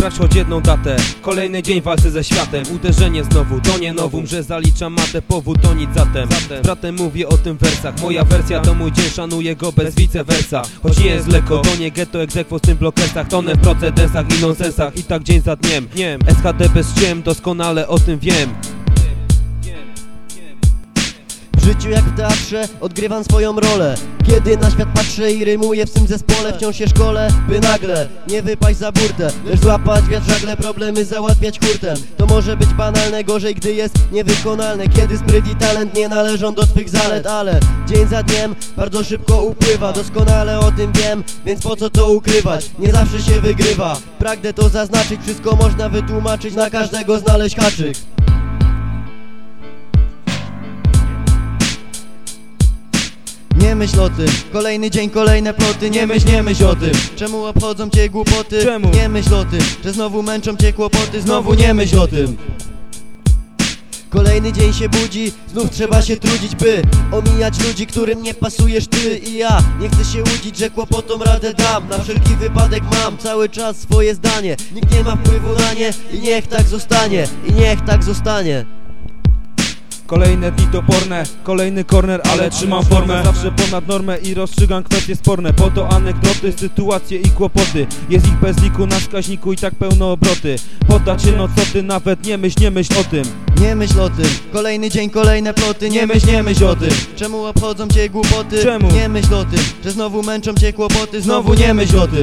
Sprawdź choć jedną datę. Kolejny dzień walce ze światem. Uderzenie znowu, to nie nowum Że zaliczam matę, powód to nic zatem. Bratem mówię o tym wersach. Moja wersja to mój dzień, szanuję go bez vice versa Choć nie jest lekko, to nie ghetto egzekwo z tym blokestach Tonę w procedensach i nonsensach. I tak dzień za dniem. SHD bez ciem, doskonale o tym wiem życiu jak w teatrze odgrywam swoją rolę. Kiedy na świat patrzę i rymuję w tym zespole Wciąż się szkole, by nagle nie wypaść za burtę. Lecz złapać wiatr żagle, problemy załatwiać hurtem. To może być banalne, gorzej gdy jest niewykonalne. Kiedy spryt i talent nie należą do twych zalet. Ale dzień za dniem bardzo szybko upływa. Doskonale o tym wiem, więc po co to ukrywać? Nie zawsze się wygrywa. Pragnę to zaznaczyć, wszystko można wytłumaczyć. Na każdego znaleźć haczyk Nie myśl o tym, kolejny dzień, kolejne ploty. Nie myśl, nie myśl o tym, czemu obchodzą cię głupoty? Czemu? Nie myśl o tym, że znowu męczą cię kłopoty. Znowu nie myśl o tym. Kolejny dzień się budzi, znów trzeba się trudzić, by omijać ludzi, którym nie pasujesz ty i ja. Nie chcę się łudzić, że kłopotom radę dam, na wszelki wypadek mam cały czas swoje zdanie. Nikt nie ma wpływu na nie i niech tak zostanie, i niech tak zostanie Kolejne dni toporne, kolejny corner, ale trzymam formę. Zawsze ponad normę i rozstrzygam kwestie sporne. Po to anegdoty, sytuacje i kłopoty. Jest ich bez liku na wskaźniku i tak pełno obroty. Poddać się no co ty, nawet nie myśl, nie myśl o tym. Nie myśl o tym, kolejny dzień, kolejne ploty. Nie myśl, nie myśl o tym, czemu obchodzą cię głupoty? Czemu? Nie myśl o tym, że znowu męczą cię kłopoty. Znowu nie myśl o tym